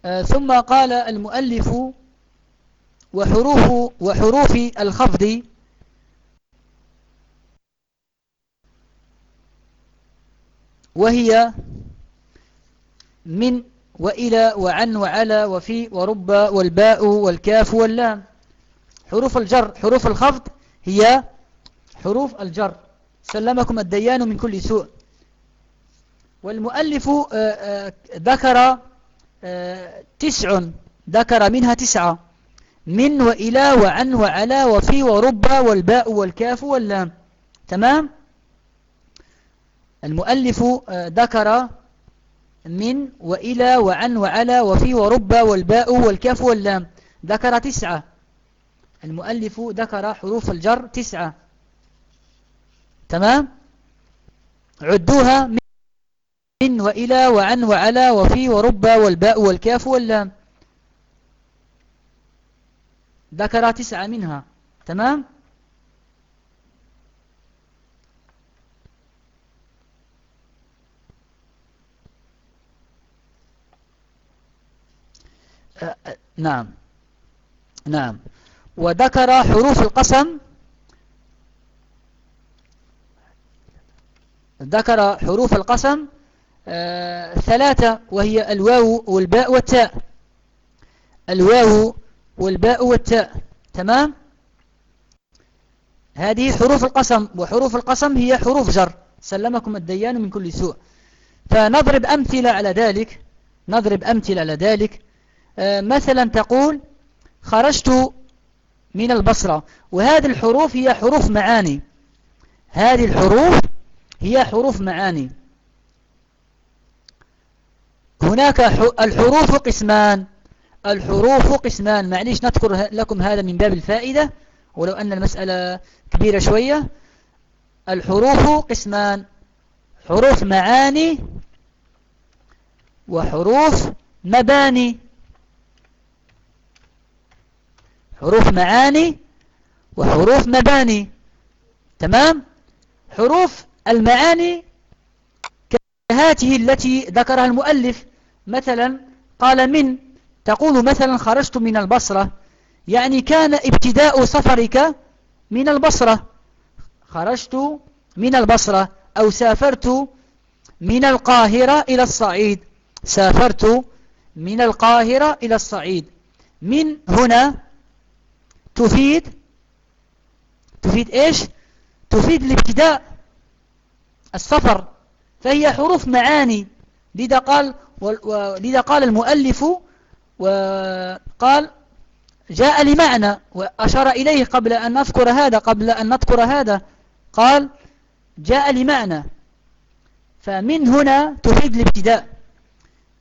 آه، ثم قال المؤلف وحروف وحروف الخفض وهي من وإلى وعن وعلى وفي ورب والباء والكاف واللام. حروف الجر حروف الخفض هي حروف الجر. سلمكم الديان من كل سوء. والمؤلف آه، آه، ذكر تسع ذكر منها تسعة من وإلى وعن وعلى وفي ورب والباء والكاف واللام. تمام؟ المؤلف آه، ذكر من وإلى وعن وعلى وفي ورب والباء والكاف واللام. ذكر تسعة. المؤلف ذكر حروف الجر تسعة. تمام؟ عدوها من وإلى وعن وعلى وفي ورب والباء والكاف واللام. ذكر تسعة منها. تمام؟ نعم. نعم. وذكر حروف القسم. ذكر حروف القسم آه، ثلاثة وهي الواو والباء والتاء. الواو والباء والتاء. تمام؟ هذه حروف القسم وحروف القسم هي حروف جر. سلمكم الديان من كل سوء. فنضرب أمثلة على ذلك. نضرب أمثلة على ذلك. مثلا تقول خرجت من البصرة وهذه الحروف هي حروف معاني. هذه الحروف هي حروف معاني. هناك الحروف قسمان. الحروف قسمان. معليش نذكر لكم هذا من باب الفائدة ولو أن المسألة كبيرة شوية. الحروف قسمان. حروف معاني وحروف مباني. حروف معاني وحروف مباني. تمام؟ حروف المعاني كهاته التي ذكرها المؤلف. مثلا قال من تقول مثلا خرجت من البصرة. يعني كان ابتداء سفرك من البصرة. خرجت من البصرة أو سافرت من القاهرة إلى الصعيد. سافرت من القاهرة إلى الصعيد. من هنا تفيد تفيد إيش؟ تفيد الابتداء السفر. فهي حروف معاني. لذا قال ولذا قال المؤلف وقال جاء لمعنى وأشار إليه قبل أن نذكر هذا قبل أن نذكر هذا. قال جاء لمعنى. فمن هنا تفيد الابتداء.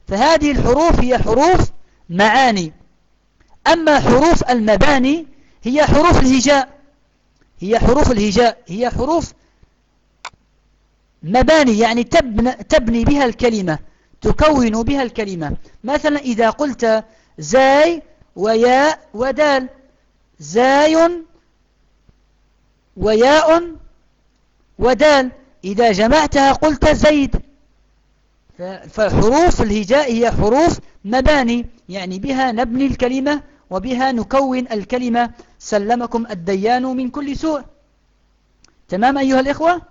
فهذه الحروف هي حروف معاني. أما حروف المباني هي حروف الهجاء. هي حروف الهجاء. هي حروف مباني يعني تبني, تبني بها الكلمة تكون بها الكلمة. مثلا إذا قلت زاي وياء ودال زاي وياء ودال. إذا جمعتها قلت زيد. فحروف الهجاء هي حروف مباني يعني بها نبني الكلمة وبها نكون الكلمة سلمكم الديان من كل سوء. تمام أيها الإخوة؟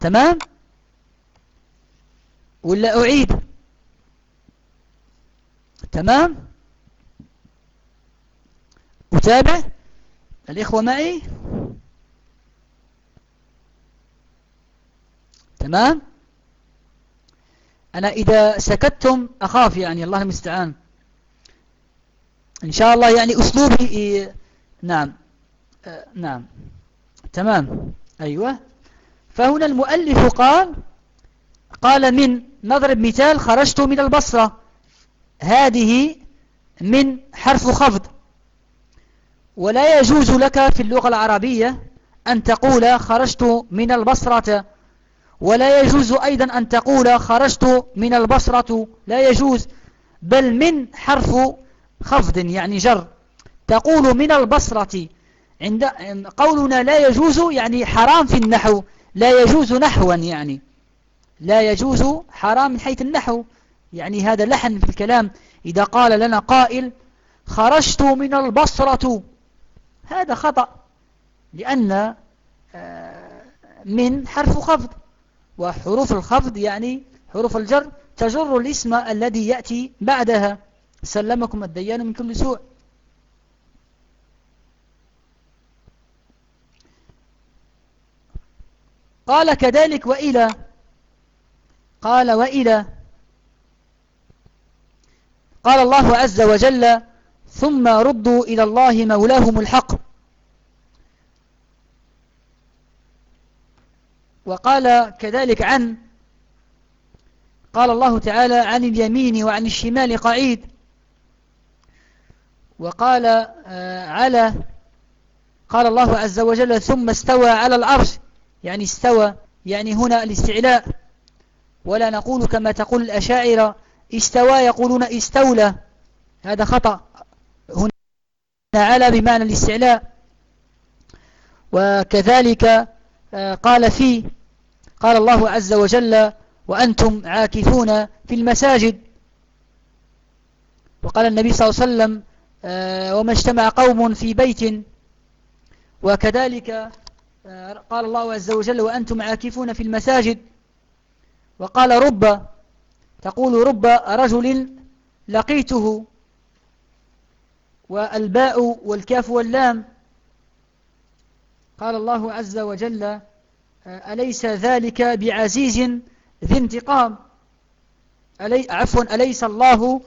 تمام؟ ولا أعيد؟ تمام؟ أتابع؟ الإخوة معي؟ تمام؟ أنا إذا سكتتم أخاف يعني الله المستعان. إن شاء الله يعني أسلوبي نعم آه، نعم تمام أيوة. فهنا المؤلف قال قال من نضرب مثال خرجت من البصرة. هذه من حرف خفض. ولا يجوز لك في اللغة العربية أن تقول خرجت من البصرة. ولا يجوز أيضا أن تقول خرجت من البصرة. لا يجوز بل من حرف خفض يعني جر. تقول من البصرة عند قولنا لا يجوز يعني حرام في النحو لا يجوز نحوا يعني. لا يجوز حرام من حيث النحو. يعني هذا لحن في الكلام. إذا قال لنا قائل خرجت من البصرة. هذا خطأ لأن آه، من حرف خفض. وحروف الخفض يعني حروف الجر تجر الاسم الذي يأتي بعدها. سلمكم الديان من كل سوء. قال كذلك وإلى قال وإلى قال الله عز وجل ثم ردوا إلى الله مولاهم الحق وقال كذلك عن قال الله تعالى عن اليمين وعن الشمال قعيد وقال آه، على قال الله عز وجل ثم استوى على العرش. يعني استوى يعني هنا الاستعلاء. ولا نقول كما تقول الأشاعرة استوى يقولون استولى. هذا خطأ. هنا على بمعنى الاستعلاء. وكذلك آه، قال فيه قال الله عز وجل وأنتم عاكفون في المساجد. وقال النبي صلى الله عليه وسلم وما اجتمع قوم في بيت. وكذلك آه، قال الله عز وجل وأنتم عاكفون في المساجد. وقال رب تقول رب رجل لقيته. والباء والكاف واللام. قال الله عز وجل آه، أليس ذلك بعزيز ذي انتقام؟ ألي عفوا أليس الله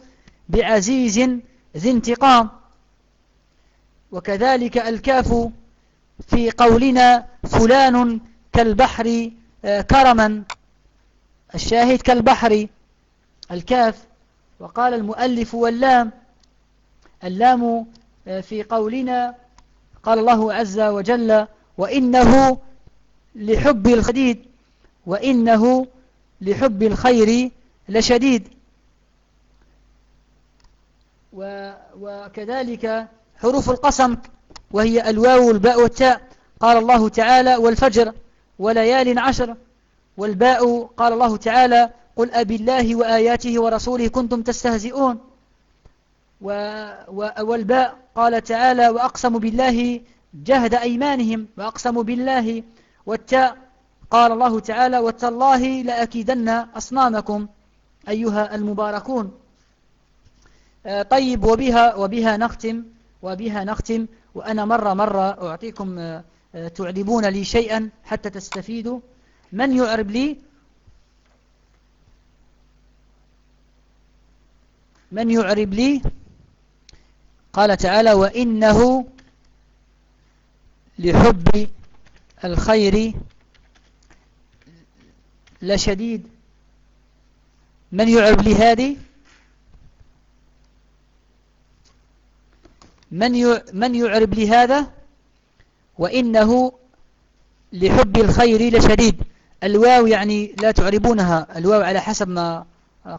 بعزيز ذي انتقام. وكذلك الكاف في قولنا فلان كالبحر آه، كرما. الشاهد كالبحر الكاف. وقال المؤلف واللام. اللام آه، في قولنا قال الله عز وجل وإنه لحب الخديد وإنه لحب الخير لشديد وكذلك حروف القسم وهي الواو والباء والتاء. قال الله تعالى والفجر وليال عشر. والباء قال الله تعالى قل أبي الله وآياته ورسوله كنتم تستهزئون. والباء قال تعالى وأقسموا بالله جهد أيمانهم وأقسموا بالله والتاء. قال الله تعالى وتالله لأكيدن أصنامكم أيها المباركون. طيب وبها, وبها نختم وبها نختم. وأنا مرة مرة أعطيكم آه، آه، تعربون لي شيئا حتى تستفيدوا. من يعرب لي؟ من يعرب لي؟ قال تعالى وإنه لحب الخير لشديد. من يعرب لي هذه؟ من من يعرب لي هذا وإنه لحب الخير لشديد. الواو يعني لا تعربونها. الواو على حسب ما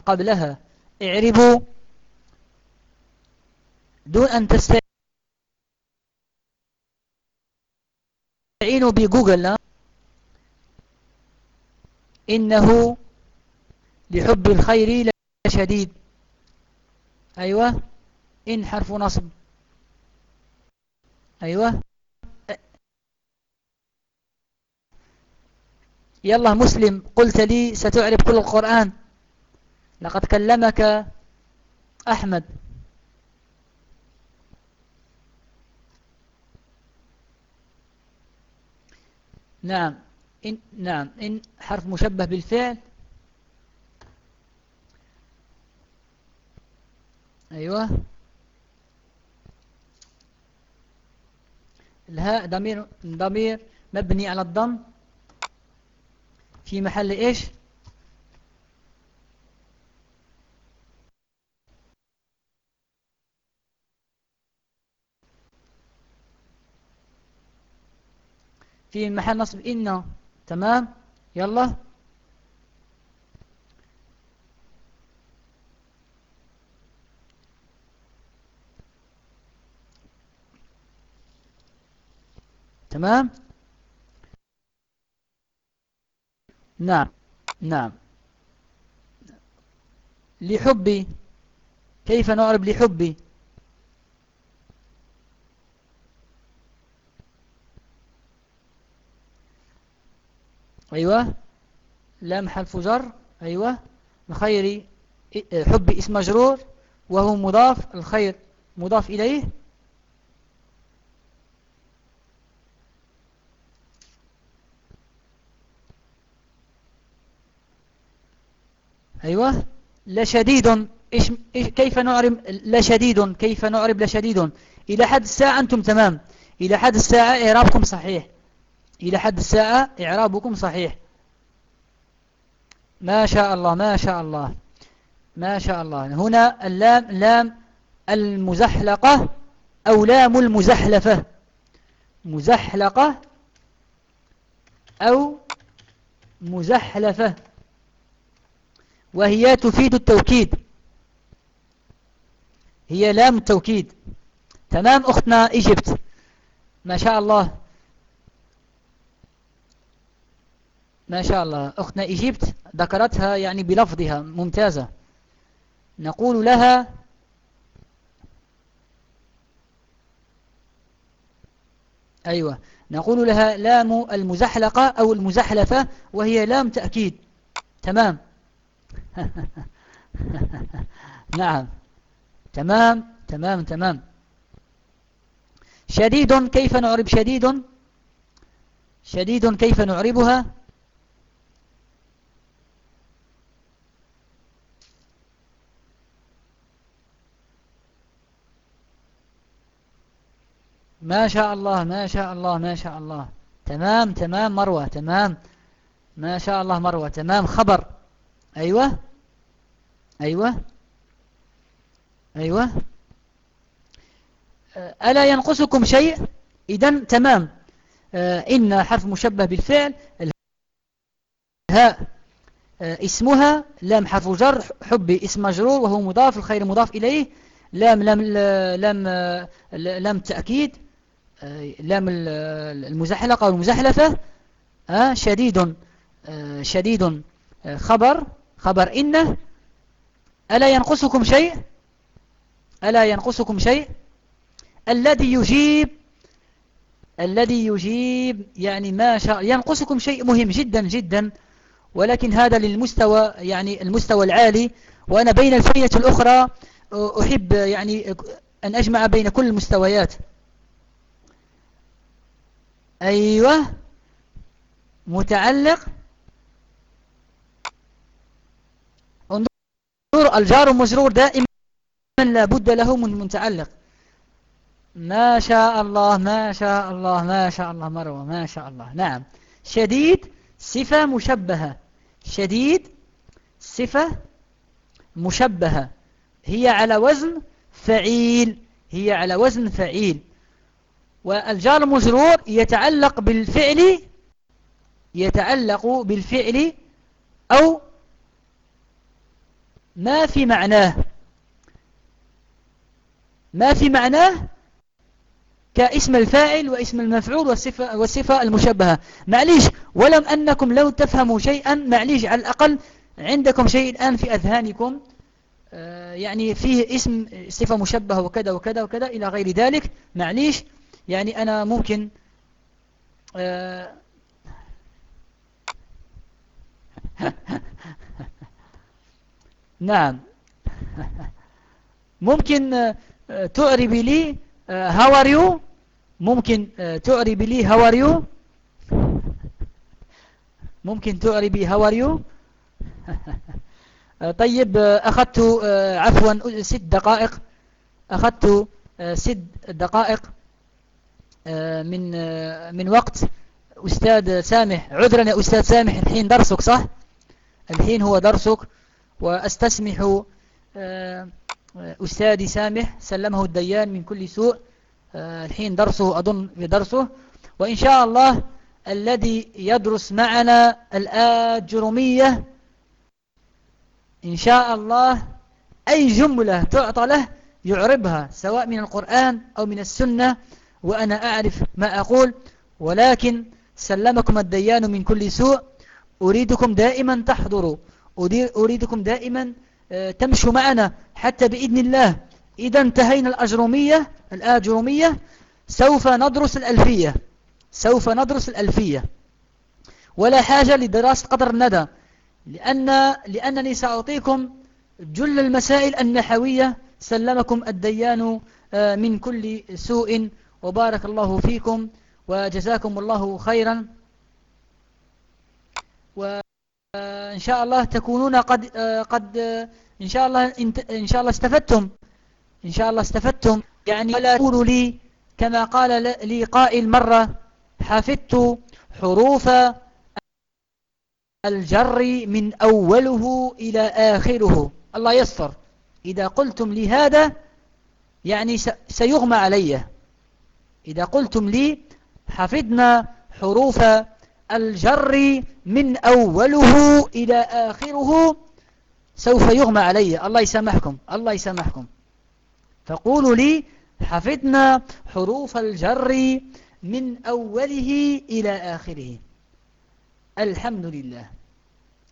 قبلها. اعربوا دون أن تستعينوا بجوجل إنه لحب الخير لشديد. أيوة. إن حرف نصب. أيوة. يلا مسلم قلت لي ستعرف كل القرآن. لقد كلمك أحمد. نعم إن نعم إن حرف مشبه بالفعل. أيوة. الهاء ضمير ضمير مبني على الضم في محل إيش؟ في محل نصب إن. تمام؟ يلا. تمام؟ نعم نعم. لحبي كيف نعرب لحبي؟ أيوة. لام حرف جر أيوة. الخير حب اسم مجرور وهو مضاف الخير مضاف إليه. أيوة. لشديد إيش كيف نعرب؟ لشديد كيف نعرب لشديد إلى حد الساعة أنتم تمام. إلى حد الساعة إعرابكم صحيح. إلى حد الساعة إعرابكم صحيح. ما شاء الله ما شاء الله. ما شاء الله. هنا اللام لام المزحلقة أو لام المزحلفة. مزحلقة أو مزحلفة. وهي تفيد التوكيد. هي لام التوكيد. تمام أختنا إيجبت ما شاء الله. ما شاء الله. أختنا إيجيبت ذكرتها يعني بلفظها ممتازة. نقول لها أيوة. نقول لها لام المزحلقة أو المزحلفة وهي لام تأكيد. تمام. نعم. تمام تمام تمام. شديد كيف نعرب شديد؟ شديد كيف نعربها؟ ما شاء الله ما شاء الله ما شاء الله. تمام تمام مروة تمام. ما شاء الله مروة تمام. خبر. أيوة. أيوة. أيوة. ألا ينقصكم شيء؟ إذن تمام. آه، إن حرف مشبه بالفعل الهاء آه، اسمها لام حرف جر حبي اسم مجرور وهو مضاف الخير مضاف إليه. لام لام لام لام تأكيد. لام المزحلقة والمزحلفة شديد. شديد. خبر خبر إنه. ألا ينقصكم شيء؟ ألا ينقصكم شيء؟ الذي يجيب الذي يجيب يعني ما شاء ينقصكم شيء مهم جدا جدا. ولكن هذا للمستوى يعني المستوى العالي. وأنا بين الفرية الأخرى أحب يعني أن أجمع بين كل المستويات. أيوة. متعلق انظر الجار مجرور دائما لابد له من متعلق ما شاء الله ما شاء الله ما شاء الله مروة ما شاء الله. نعم. شديد صفة مشبهة. شديد صفة مشبهة. هي على وزن فعيل. هي على وزن فعيل. والجار المجرور يتعلق بالفعل يتعلق بالفعل أو ما في معناه؟ ما في معناه كاسم الفاعل واسم المفعول والصفة, والصفة المشبهة. معليش ولم أنكم لو تفهموا شيئا معليش على الأقل عندكم شيء الآن في أذهانكم آه، يعني فيه اسم صفة مشبهة وكذا وكذا وكذا إلى غير ذلك. معليش يعني أنا ممكن آه، نعم. ممكن آه، تعربي لي how are you ممكن تعربي لي how are you ممكن تعربي how are you طيب أخذت عفوا ست دقائق. أخذت ست دقائق من من وقت. أستاذ سامح عذرا يا أستاذ سامح الحين درسك صح؟ الحين هو درسك. وأستسمح أستاذي سامح سلمه الديان من كل سوء آه، الحين درسه أظن بدرسه. وإن شاء الله الذي يدرس معنا الآجرمية إن شاء الله أي جملة تعطى له يعربها سواء من القرآن أو من السنة وأنا أعرف ما أقول. ولكن سلمكم الديان من كل سوء. أريدكم دائما تحضروا. أريدكم دائما آه، تمشوا معنا حتى بإذن الله. إذا انتهينا الأجرومية الآجرومية. سوف ندرس الألفية. سوف ندرس الألفية. ولا حاجة لدراسة قدر الندى لأن لأنني سأعطيكم جل المسائل النحوية. سلمكم الديان آه، من كل سوء. وبارك الله فيكم وجزاكم الله خيرا. وإن شاء الله تكونون قد آه، قد آه، إن شاء الله إن شاء الله استفدتم. إن شاء الله استفدتم. يعني ولا تقولوا لي كما قال لي قائل مرة حفظت حروف الجر من أوله إلى آخره. الله يسر إذا قلتم لي هذا يعني سيغمى علي. إذا قلتم لي حفظنا حروف الجر من أوله إلى آخره سوف يغمى علي. الله يسامحكم الله يسامحكم. فقولوا لي حفظنا حروف الجر من أوله إلى آخره. الحمد لله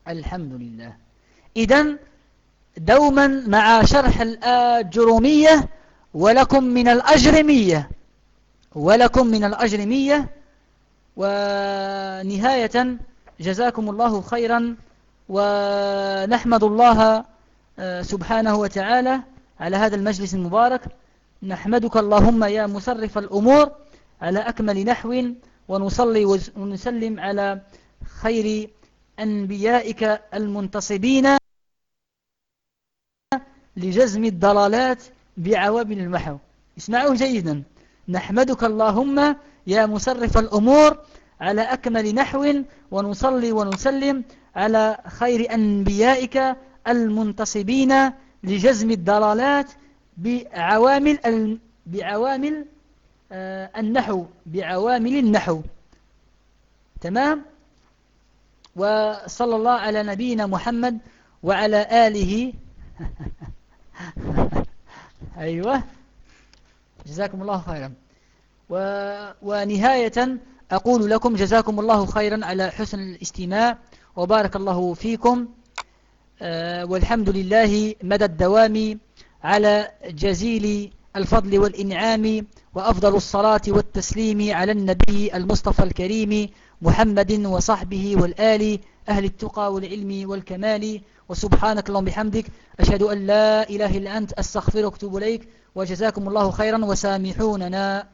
الحمد لله. إذن دوما مع شرح الأجرمية ولكم من الأجرمية ولكم من الأجرمية ونهاية جزاكم الله خيرا ونحمد الله آه، سبحانه وتعالى على هذا المجلس المبارك. نحمدك اللهم يا مصرف الأمور على أكمل نحو ونصلي ونسلم على خير أنبيائك المنتصبين لجزم الضلالات بعوامل المحو. اسمعوا جيدا. نحمدك اللهم يا مصرف الأمور على أكمل نحو ونصلي ونسلم على خير أنبيائك المنتصبين لجزم الضلالات بعوامل بعوامل آه، النحو بعوامل النحو. تمام؟ وصلى الله على نبينا محمد وعلى آله. أيوة. جزاكم الله خيرا. و... ونهاية أقول لكم جزاكم الله خيرا على حسن الاستماع وبارك الله فيكم. آه، والحمد لله مدى الدوام على جزيل الفضل والإنعام وأفضل الصلاة والتسليم على النبي المصطفى الكريم محمد وصحبه والآل أهل التقى والعلم والكمال. وسبحانك اللهم بحمدك أشهد أن لا إله إلا أنت أستغفرك وأتوب إليك. وجزاكم الله خيرا وسامحوننا.